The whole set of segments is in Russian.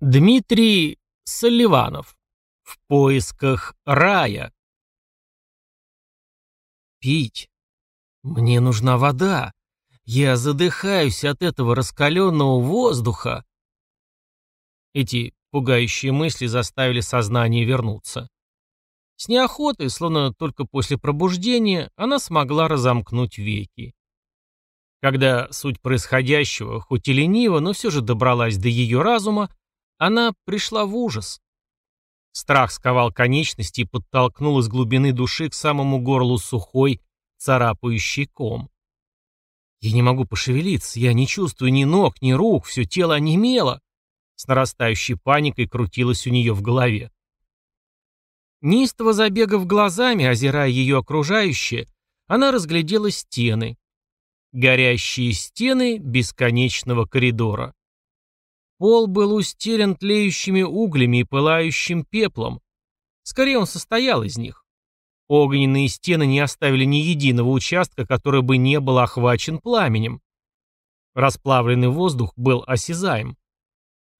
Дмитрий Соливанов. В поисках рая. Пить. Мне нужна вода. Я задыхаюсь от этого раскаленного воздуха. Эти пугающие мысли заставили сознание вернуться. С неохотой, словно только после пробуждения, она смогла разомкнуть веки. Когда суть происходящего, хоть и лениво, но все же добралась до ее разума, она пришла в ужас. Страх сковал конечности и подтолкнул из глубины души к самому горлу сухой, царапающий ком. Я не могу пошевелиться, я не чувствую ни ног, ни рук, все тело онемело. С нарастающей паникой крутилось у нее в голове. Неистово забегав глазами, озирая ее окружающее, она разглядела стены. Горящие стены бесконечного коридора. Пол был устелен тлеющими углями и пылающим пеплом. Скорее, он состоял из них. Огненные стены не оставили ни единого участка, который бы не был охвачен пламенем. Расплавленный воздух был осязаем.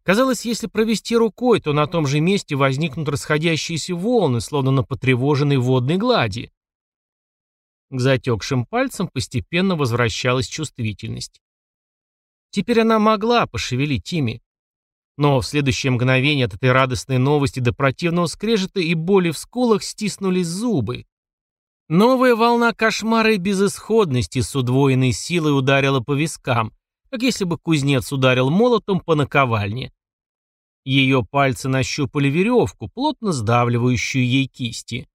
Казалось, если провести рукой, то на том же месте возникнут расходящиеся волны, словно на потревоженной водной глади. К затекшим пальцам постепенно возвращалась чувствительность. Теперь она могла пошевелить ими. Но в следующее мгновение от этой радостной новости до противного скрежета и боли в скулах стиснулись зубы. Новая волна кошмара и безысходности с удвоенной силой ударила по вискам, как если бы кузнец ударил молотом по наковальне. Ее пальцы нащупали веревку, плотно сдавливающую ей кисти.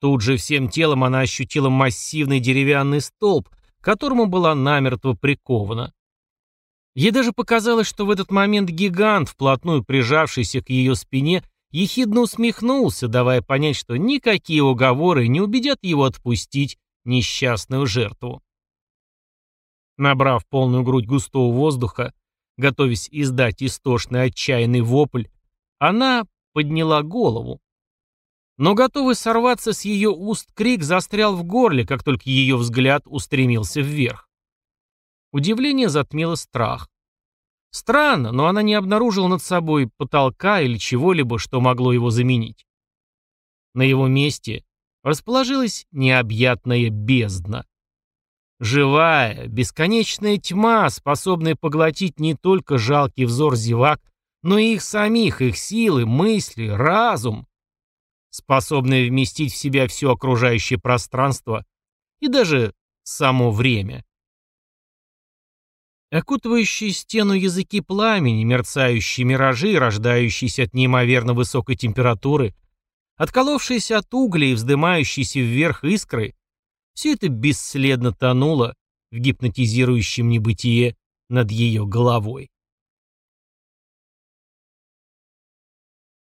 Тут же всем телом она ощутила массивный деревянный столб, к которому была намертво прикована. Ей даже показалось, что в этот момент гигант, вплотную прижавшийся к ее спине, ехидно усмехнулся, давая понять, что никакие уговоры не убедят его отпустить несчастную жертву. Набрав полную грудь густого воздуха, готовясь издать истошный отчаянный вопль, она подняла голову. Но готовый сорваться с ее уст крик застрял в горле, как только ее взгляд устремился вверх. Удивление затмило страх. Странно, но она не обнаружила над собой потолка или чего-либо, что могло его заменить. На его месте расположилась необъятная бездна. Живая, бесконечная тьма, способная поглотить не только жалкий взор зевак, но и их самих, их силы, мысли, разум, способная вместить в себя все окружающее пространство и даже само время. Окутывающие стену языки пламени, мерцающие миражи, рождающиеся от неимоверно высокой температуры, отколовшиеся от угля и вздымающиеся вверх искры, все это бесследно тонуло в гипнотизирующем небытие над ее головой.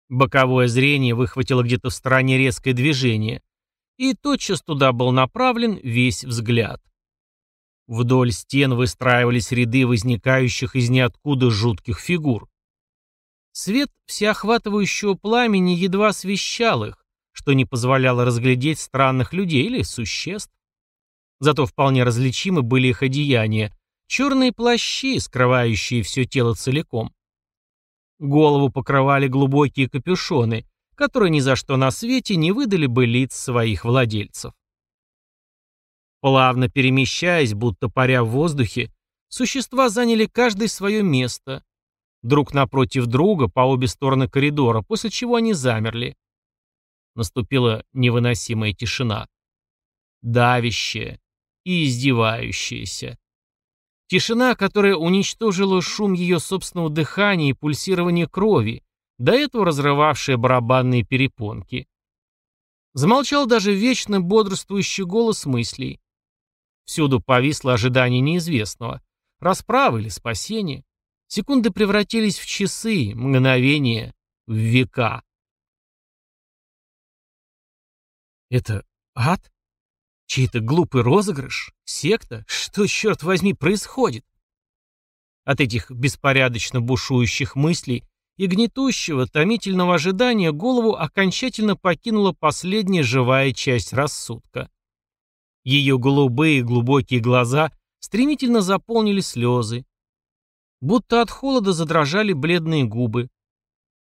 Боковое зрение выхватило где-то в стороне резкое движение, и тотчас туда был направлен весь взгляд. Вдоль стен выстраивались ряды возникающих из ниоткуда жутких фигур. Свет всеохватывающего пламени едва освещал их, что не позволяло разглядеть странных людей или существ. Зато вполне различимы были их одеяния, черные плащи, скрывающие все тело целиком. Голову покрывали глубокие капюшоны, которые ни за что на свете не выдали бы лиц своих владельцев. Плавно перемещаясь, будто паря в воздухе, существа заняли каждое свое место, друг напротив друга по обе стороны коридора, после чего они замерли. Наступила невыносимая тишина. Давящая и издевающаяся. Тишина, которая уничтожила шум ее собственного дыхания и пульсирования крови, до этого разрывавшая барабанные перепонки. Замолчал даже вечно бодрствующий голос мыслей. Всюду повисло ожидание неизвестного. Расправы или спасения. Секунды превратились в часы, мгновения в века. Это ад? Чей-то глупый розыгрыш? Секта? Что, черт возьми, происходит? От этих беспорядочно бушующих мыслей и гнетущего, томительного ожидания голову окончательно покинула последняя живая часть рассудка. Ее голубые глубокие глаза стремительно заполнили слезы. Будто от холода задрожали бледные губы.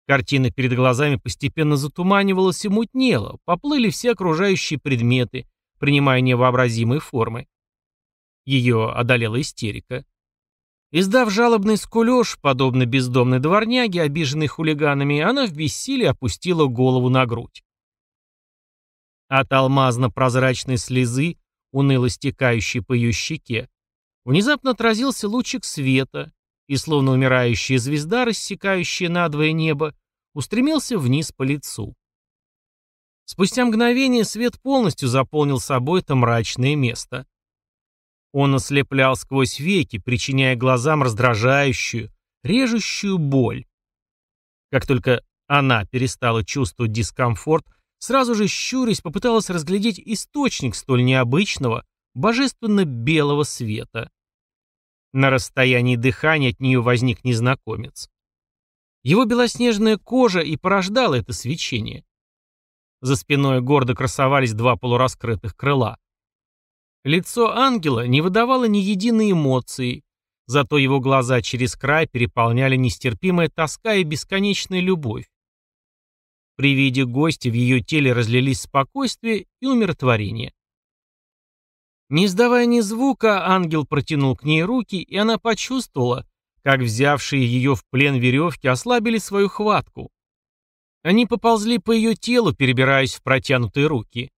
Картина перед глазами постепенно затуманивалась и мутнела, поплыли все окружающие предметы, принимая невообразимые формы. Ее одолела истерика. Издав жалобный скулеж, подобно бездомной дворняге, обиженной хулиганами, она в бессилии опустила голову на грудь. От алмазно-прозрачной слезы, уныло стекающей по ее щеке, внезапно отразился лучик света, и, словно умирающая звезда, рассекающая надвое небо, устремился вниз по лицу. Спустя мгновение свет полностью заполнил собой это мрачное место. Он ослеплял сквозь веки, причиняя глазам раздражающую, режущую боль. Как только она перестала чувствовать дискомфорт, сразу же щурясь попыталась разглядеть источник столь необычного, божественно-белого света. На расстоянии дыхания от нее возник незнакомец. Его белоснежная кожа и порождала это свечение. За спиной гордо красовались два полураскрытых крыла. Лицо ангела не выдавало ни единой эмоции, зато его глаза через край переполняли нестерпимая тоска и бесконечная любовь. При виде гостя в ее теле разлились спокойствие и умиротворение. Не издавая ни звука, ангел протянул к ней руки, и она почувствовала, как взявшие ее в плен веревки ослабили свою хватку. Они поползли по ее телу, перебираясь в протянутые руки.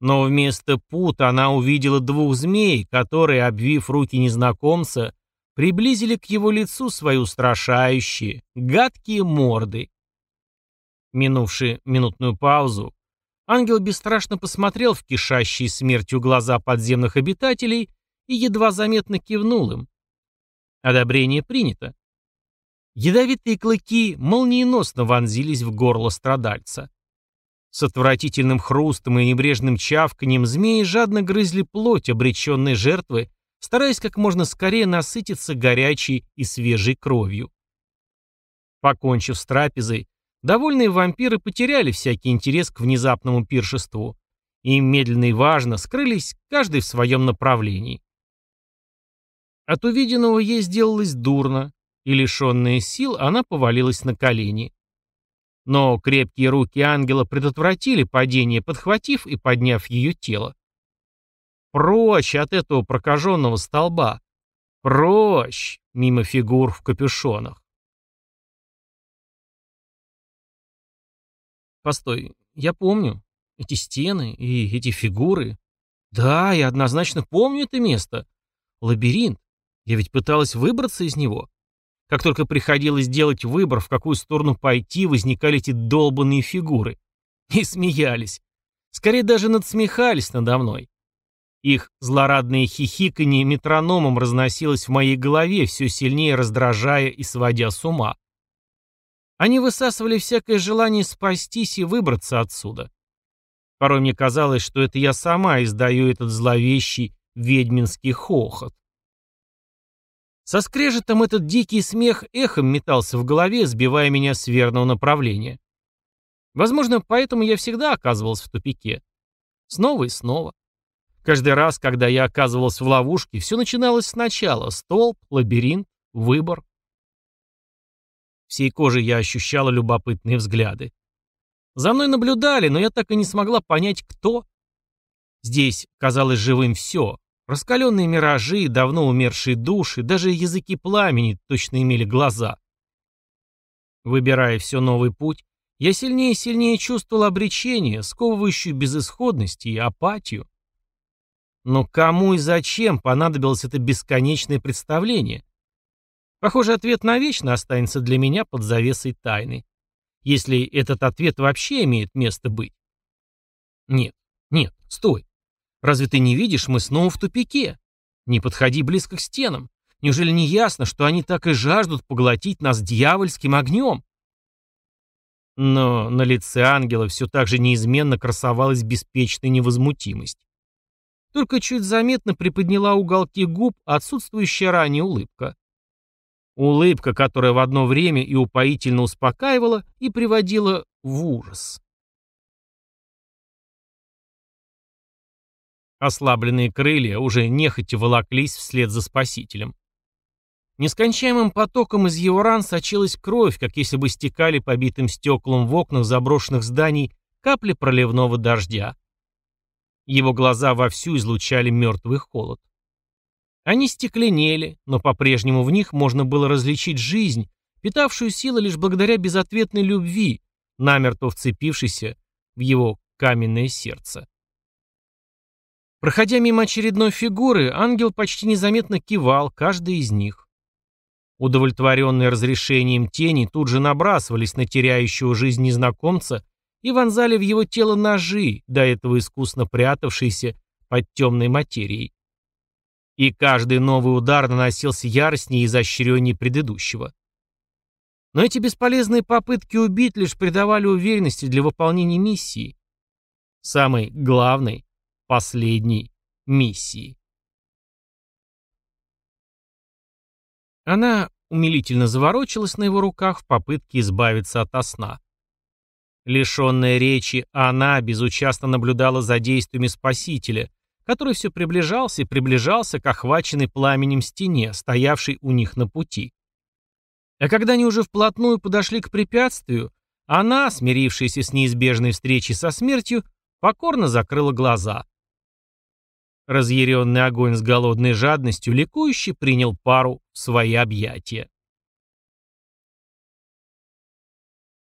Но вместо пут она увидела двух змей, которые, обвив руки незнакомца, приблизили к его лицу свои устрашающие, гадкие морды. Минувши минутную паузу, Ангел бесстрашно посмотрел в кишащие смертью глаза подземных обитателей и едва заметно кивнул им. Одобрение принято. Ядовитые клыки молниеносно вонзились в горло страдальца. С отвратительным хрустом и небрежным чавканием змеи жадно грызли плоть обреченной жертвы, стараясь как можно скорее насытиться горячей и свежей кровью. Покончив с трапезой, Довольные вампиры потеряли всякий интерес к внезапному пиршеству. Им медленно и важно скрылись, каждый в своем направлении. От увиденного ей сделалось дурно, и, лишенная сил, она повалилась на колени. Но крепкие руки ангела предотвратили падение, подхватив и подняв ее тело. Прочь от этого прокаженного столба. Прочь, мимо фигур в капюшонах. Постой, я помню. Эти стены и эти фигуры. Да, я однозначно помню это место. Лабиринт. Я ведь пыталась выбраться из него. Как только приходилось делать выбор, в какую сторону пойти, возникали эти долбанные фигуры. И смеялись. Скорее даже надсмехались надо мной. Их злорадное хихиканье метрономом разносилось в моей голове, все сильнее раздражая и сводя с ума. Они высасывали всякое желание спастись и выбраться отсюда. Порой мне казалось, что это я сама издаю этот зловещий ведьминский хохот. Со скрежетом этот дикий смех эхом метался в голове, сбивая меня с верного направления. Возможно, поэтому я всегда оказывался в тупике. Снова и снова. Каждый раз, когда я оказывался в ловушке, все начиналось сначала. Столб, лабиринт, выбор. Всей кожей я ощущала любопытные взгляды. За мной наблюдали, но я так и не смогла понять, кто. Здесь казалось живым все. Раскаленные миражи, давно умершие души, даже языки пламени точно имели глаза. Выбирая все новый путь, я сильнее и сильнее чувствовал обречение, сковывающую безысходность и апатию. Но кому и зачем понадобилось это бесконечное представление? Похоже, ответ навечно останется для меня под завесой тайны. Если этот ответ вообще имеет место быть. Нет, нет, стой. Разве ты не видишь, мы снова в тупике? Не подходи близко к стенам. Неужели не ясно, что они так и жаждут поглотить нас дьявольским огнем? Но на лице ангела все так же неизменно красовалась беспечная невозмутимость. Только чуть заметно приподняла уголки губ отсутствующая ранее улыбка. Улыбка, которая в одно время и упоительно успокаивала, и приводила в ужас. Ослабленные крылья уже нехотя волоклись вслед за спасителем. Нескончаемым потоком из его ран сочилась кровь, как если бы стекали по битым стеклам в окнах заброшенных зданий капли проливного дождя. Его глаза вовсю излучали мертвый холод. Они стекленели, но по-прежнему в них можно было различить жизнь, питавшую силы лишь благодаря безответной любви, намертво вцепившейся в его каменное сердце. Проходя мимо очередной фигуры, ангел почти незаметно кивал каждый из них. Удовлетворенные разрешением тени тут же набрасывались на теряющего жизнь незнакомца и вонзали в его тело ножи, до этого искусно прятавшиеся под темной материей. И каждый новый удар наносился яростнее и изощреннее предыдущего. Но эти бесполезные попытки убить лишь придавали уверенности для выполнения миссии. Самой главной, последней миссии. Она умилительно заворочилась на его руках в попытке избавиться от сна. Лишенная речи, она безучастно наблюдала за действиями Спасителя, который все приближался и приближался к охваченной пламенем стене, стоявшей у них на пути. А когда они уже вплотную подошли к препятствию, она, смирившаяся с неизбежной встречей со смертью, покорно закрыла глаза. Разъяренный огонь с голодной жадностью ликующе принял пару в свои объятия.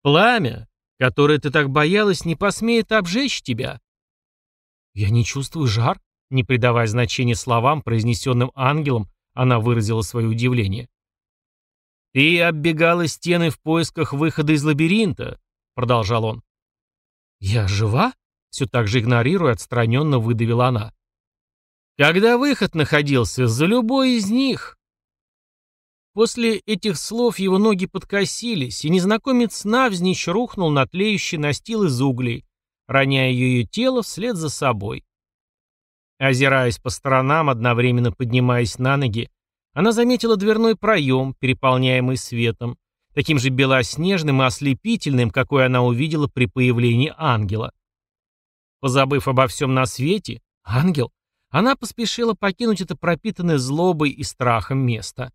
Пламя, которое ты так боялась, не посмеет обжечь тебя. Я не чувствую жар, не придавая значения словам, произнесенным ангелом, она выразила свое удивление. «Ты оббегала стены в поисках выхода из лабиринта», — продолжал он. «Я жива?» — все так же игнорируя, отстраненно выдавила она. «Когда выход находился, за любой из них», После этих слов его ноги подкосились, и незнакомец навзничь рухнул на тлеющий настил из углей, роняя ее тело вслед за собой. Озираясь по сторонам, одновременно поднимаясь на ноги, она заметила дверной проем, переполняемый светом, таким же белоснежным и ослепительным, какой она увидела при появлении ангела. Позабыв обо всем на свете, ангел, она поспешила покинуть это пропитанное злобой и страхом место.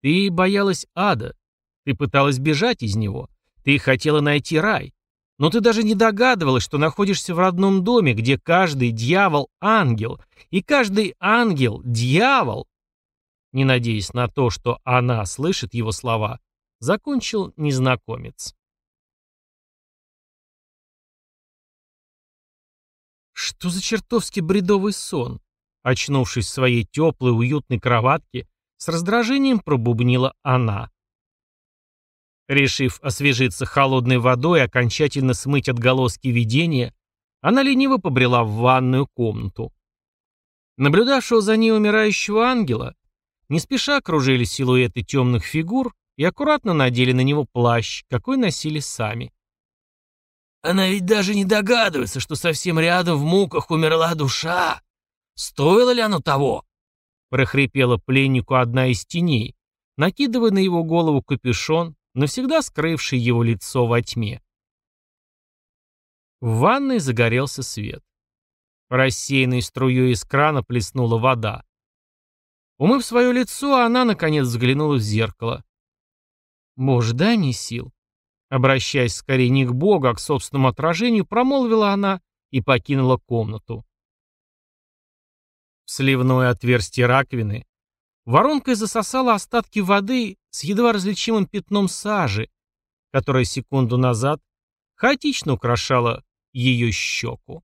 Ты боялась ада. Ты пыталась бежать из него. Ты хотела найти рай. Но ты даже не догадывалась, что находишься в родном доме, где каждый дьявол — ангел, и каждый ангел — дьявол. Не надеясь на то, что она слышит его слова, закончил незнакомец. Что за чертовски бредовый сон? Очнувшись в своей теплой, уютной кроватке, с раздражением пробубнила она. Решив освежиться холодной водой и окончательно смыть отголоски видения, она лениво побрела в ванную комнату. Наблюдавшего за ней умирающего ангела, не спеша окружили силуэты темных фигур и аккуратно надели на него плащ, какой носили сами. «Она ведь даже не догадывается, что совсем рядом в муках умерла душа. Стоило ли оно того?» прохрипела пленнику одна из теней, накидывая на его голову капюшон, навсегда скрывший его лицо во тьме. В ванной загорелся свет. Рассеянной струей из крана плеснула вода. Умыв свое лицо, она, наконец, взглянула в зеркало. «Боже, дай мне сил!» Обращаясь скорее не к Богу, а к собственному отражению, промолвила она и покинула комнату сливное отверстие раковины, воронкой засосала остатки воды с едва различимым пятном сажи, которая секунду назад хаотично украшала ее щеку.